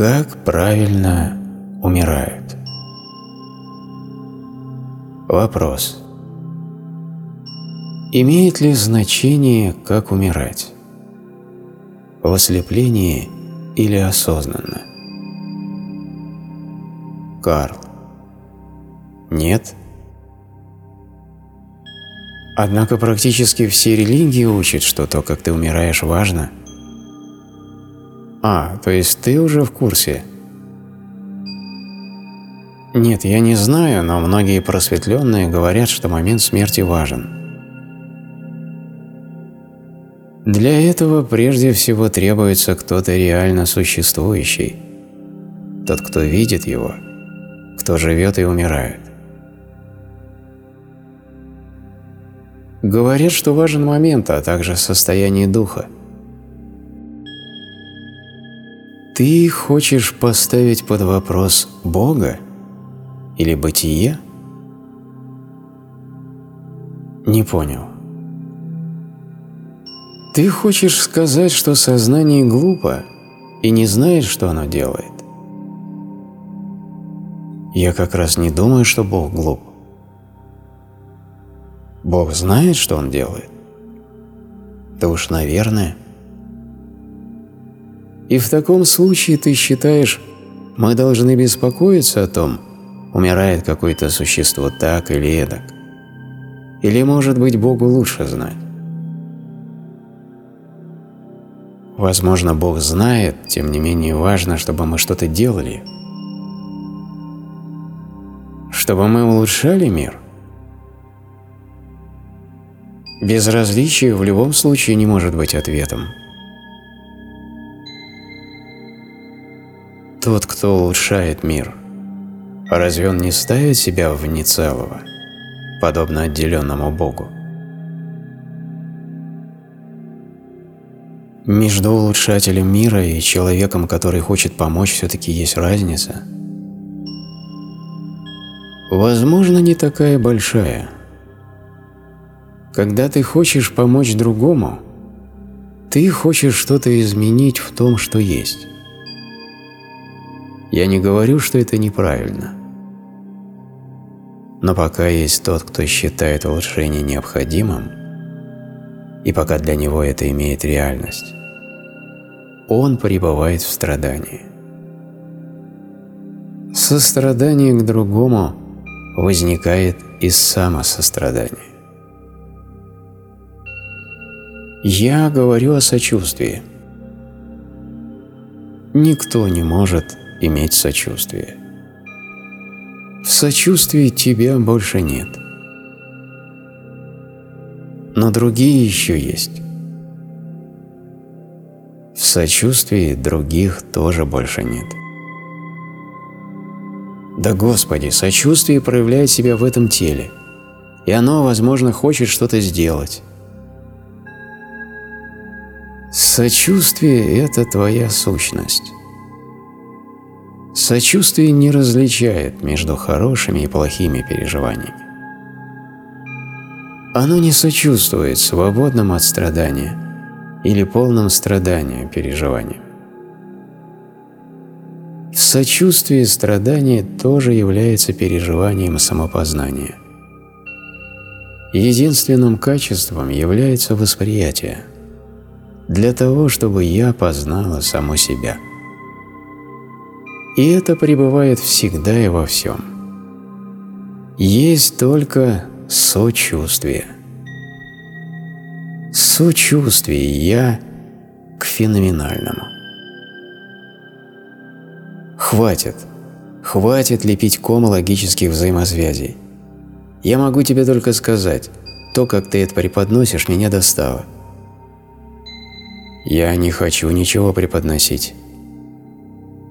Как правильно умирают? Вопрос. Имеет ли значение, как умирать? В ослеплении или осознанно? Карл. Нет. Однако практически все религии учат, что то, как ты умираешь, важно. А, то есть ты уже в курсе? Нет, я не знаю, но многие просветленные говорят, что момент смерти важен. Для этого прежде всего требуется кто-то реально существующий, тот, кто видит его, кто живет и умирает. Говорят, что важен момент, а также состояние духа. Ты хочешь поставить под вопрос Бога или бытие? Не понял. Ты хочешь сказать, что сознание глупо и не знает, что оно делает? Я как раз не думаю, что Бог глуп. Бог знает, что Он делает? Да уж, наверное. И в таком случае ты считаешь, мы должны беспокоиться о том, умирает какое-то существо так или эдак? Или, может быть, Богу лучше знать? Возможно, Бог знает, тем не менее важно, чтобы мы что-то делали. Чтобы мы улучшали мир. Безразличие в любом случае не может быть ответом. Тот, кто улучшает мир, разве он не ставит себя вне целого, подобно отделенному Богу? Между улучшателем мира и человеком, который хочет помочь, все-таки есть разница. Возможно, не такая большая. Когда ты хочешь помочь другому, ты хочешь что-то изменить в том, что есть. Я не говорю, что это неправильно. Но пока есть тот, кто считает улучшение необходимым, и пока для него это имеет реальность, он пребывает в страдании. Сострадание к другому возникает из самосострадания. Я говорю о сочувствии. Никто не может иметь сочувствие. В сочувствии тебя больше нет. Но другие еще есть. В сочувствии других тоже больше нет. Да Господи, сочувствие проявляет себя в этом теле, и оно, возможно, хочет что-то сделать. Сочувствие – это твоя сущность. Сочувствие не различает между хорошими и плохими переживаниями. Оно не сочувствует свободным от страдания или полным страдания переживаниям. В сочувствии страдание тоже является переживанием самопознания. Единственным качеством является восприятие. Для того, чтобы я познала саму себя – и это пребывает всегда и во всем. Есть только сочувствие. Сочувствие «я» к феноменальному. Хватит. Хватит лепить ком логических взаимосвязей. Я могу тебе только сказать, то, как ты это преподносишь, меня достало. Я не хочу ничего преподносить.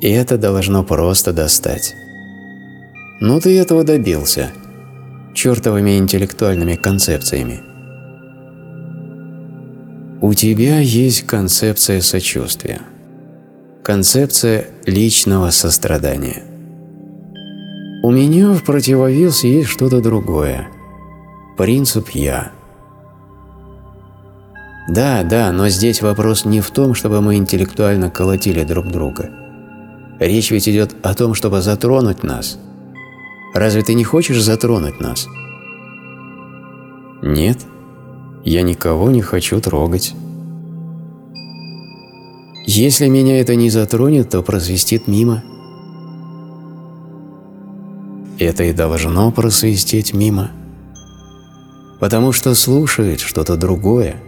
И это должно просто достать. Ну ты этого добился. Чертовыми интеллектуальными концепциями. У тебя есть концепция сочувствия. Концепция личного сострадания. У меня в противовес есть что-то другое. Принцип «я». Да, да, но здесь вопрос не в том, чтобы мы интеллектуально колотили друг друга – Речь ведь идет о том, чтобы затронуть нас. Разве ты не хочешь затронуть нас? Нет, я никого не хочу трогать. Если меня это не затронет, то просвистит мимо. Это и должно просвистеть мимо, потому что слушает что-то другое.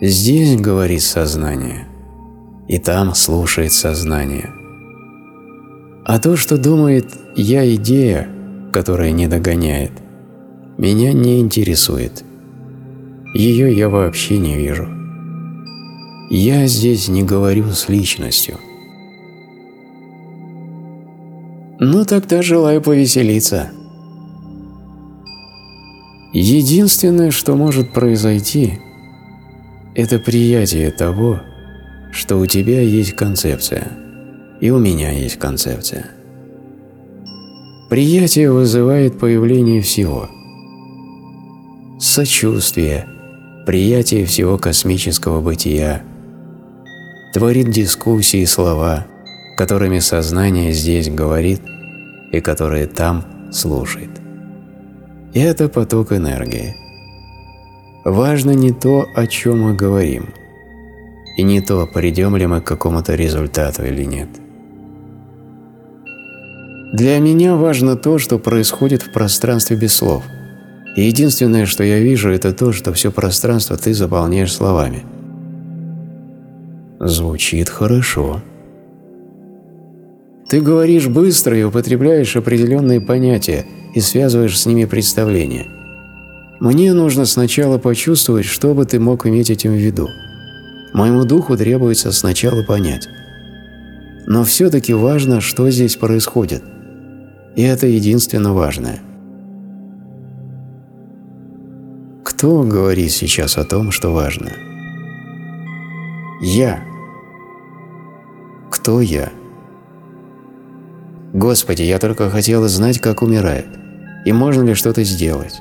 Здесь говорит сознание, и там слушает сознание. А то, что думает «я идея», которая не догоняет, меня не интересует. Ее я вообще не вижу. Я здесь не говорю с личностью. Ну тогда желаю повеселиться. Единственное, что может произойти, это приятие того, что у тебя есть концепция, и у меня есть концепция. Приятие вызывает появление всего. Сочувствие, приятие всего космического бытия, творит дискуссии и слова, которыми сознание здесь говорит и которые там слушает. И это поток энергии. Важно не то, о чем мы говорим, и не то, придем ли мы к какому-то результату или нет. Для меня важно то, что происходит в пространстве без слов. И единственное, что я вижу, это то, что все пространство ты заполняешь словами – Звучит хорошо. Ты говоришь быстро и употребляешь определенные понятия и связываешь с ними представления. Мне нужно сначала почувствовать, что бы ты мог иметь этим в виду. Моему духу требуется сначала понять. Но все-таки важно, что здесь происходит. И это единственно важное. Кто говорит сейчас о том, что важно? Я. Кто я? Господи, я только хотела знать, как умирает, и можно ли что-то сделать.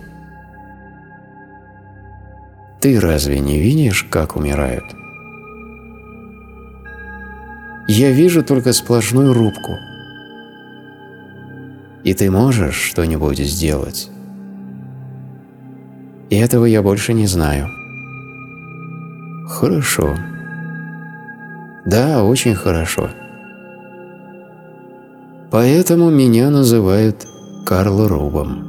Ты разве не видишь, как умирают? Я вижу только сплошную рубку. И ты можешь что-нибудь сделать? И этого я больше не знаю. Хорошо. Да, очень хорошо. Поэтому меня называют Карл Рубом.